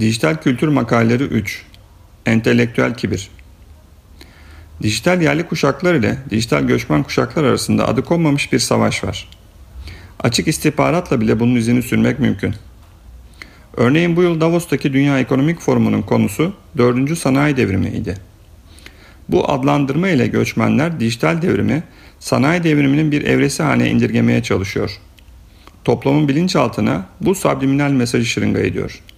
Dijital Kültür Makaleleri 3 Entelektüel Kibir Dijital yerli kuşaklar ile dijital göçmen kuşaklar arasında adı konmamış bir savaş var. Açık istihbaratla bile bunun izini sürmek mümkün. Örneğin bu yıl Davos'taki Dünya Ekonomik Forumu'nun konusu 4. Sanayi Devrimi idi. Bu adlandırma ile göçmenler dijital devrimi sanayi devriminin bir evresi haline indirgemeye çalışıyor. Toplumun bilinçaltına bu subliminal mesajı şırınga ediyor.''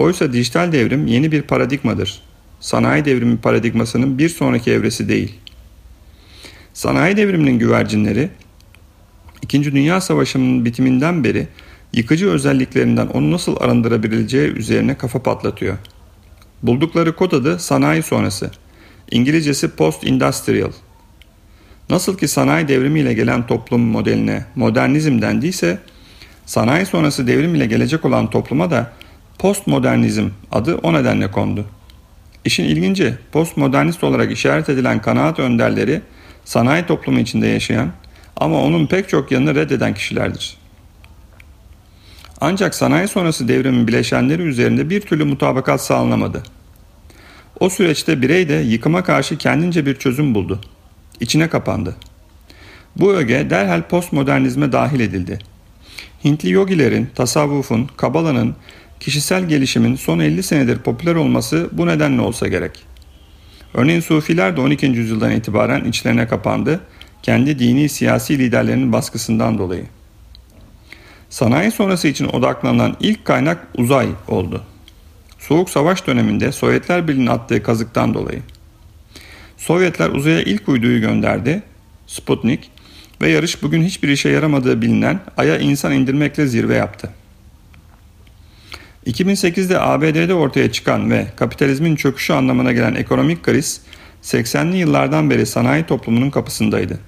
Oysa dijital devrim yeni bir paradigmadır. Sanayi devrimi paradigmasının bir sonraki evresi değil. Sanayi devriminin güvercinleri İkinci Dünya Savaşı'nın bitiminden beri yıkıcı özelliklerinden onu nasıl arındırabileceği üzerine kafa patlatıyor. Buldukları kod adı sanayi sonrası. İngilizcesi post-industrial. Nasıl ki sanayi devrimiyle gelen toplum modeline modernizm dendiyse, sanayi sonrası devrim ile gelecek olan topluma da Postmodernizm adı o nedenle kondu. İşin ilginci postmodernist olarak işaret edilen kanaat önderleri sanayi toplumu içinde yaşayan ama onun pek çok yanını reddeden kişilerdir. Ancak sanayi sonrası devrimin bileşenleri üzerinde bir türlü mutabakat sağlanamadı. O süreçte birey de yıkıma karşı kendince bir çözüm buldu. İçine kapandı. Bu öge derhal postmodernizme dahil edildi. Hintli yogilerin, tasavvufun, kabalanın kişisel gelişimin son 50 senedir popüler olması bu nedenle olsa gerek. Örneğin Sufiler de 12. yüzyıldan itibaren içlerine kapandı, kendi dini siyasi liderlerinin baskısından dolayı. Sanayi sonrası için odaklanan ilk kaynak uzay oldu. Soğuk Savaş döneminde Sovyetler Birliği'nin attığı kazıktan dolayı. Sovyetler uzaya ilk uyduyu gönderdi, Sputnik, ve yarış bugün hiçbir işe yaramadığı bilinen Ay'a insan indirmekle zirve yaptı. 2008'de ABD'de ortaya çıkan ve kapitalizmin çöküşü anlamına gelen ekonomik kriz 80'li yıllardan beri sanayi toplumunun kapısındaydı.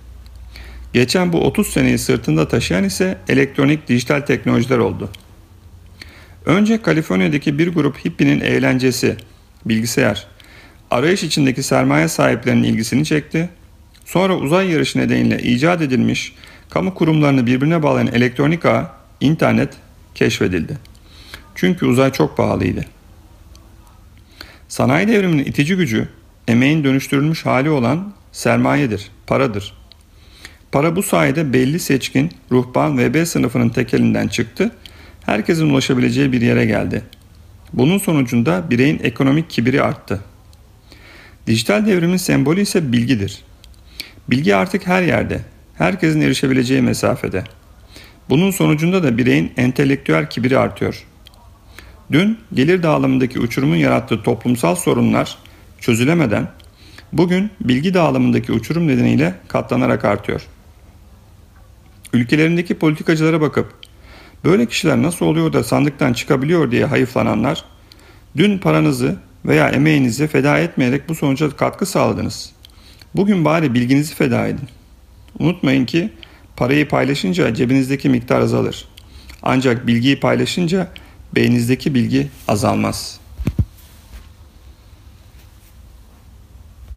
Geçen bu 30 seneyi sırtında taşıyan ise elektronik dijital teknolojiler oldu. Önce Kaliforniya'daki bir grup hippinin eğlencesi, bilgisayar, arayış içindeki sermaye sahiplerinin ilgisini çekti. Sonra uzay yarışı nedeniyle icat edilmiş kamu kurumlarını birbirine bağlayan elektronik ağ, internet keşfedildi. Çünkü uzay çok pahalıydı. Sanayi devriminin itici gücü emeğin dönüştürülmüş hali olan sermayedir, paradır. Para bu sayede belli seçkin, ruhban ve B sınıfının tekelinden çıktı, herkesin ulaşabileceği bir yere geldi. Bunun sonucunda bireyin ekonomik kibiri arttı. Dijital devrimin sembolü ise bilgidir. Bilgi artık her yerde, herkesin erişebileceği mesafede. Bunun sonucunda da bireyin entelektüel kibiri artıyor.'' Dün gelir dağılımındaki uçurumun yarattığı toplumsal sorunlar çözülemeden bugün bilgi dağılımındaki uçurum nedeniyle katlanarak artıyor. Ülkelerindeki politikacılara bakıp böyle kişiler nasıl oluyor da sandıktan çıkabiliyor diye hayıflananlar dün paranızı veya emeğinizi feda etmeyerek bu sonuca katkı sağladınız. Bugün bari bilginizi feda edin. Unutmayın ki parayı paylaşınca cebinizdeki miktar azalır. Ancak bilgiyi paylaşınca beyninizdeki bilgi azalmaz.''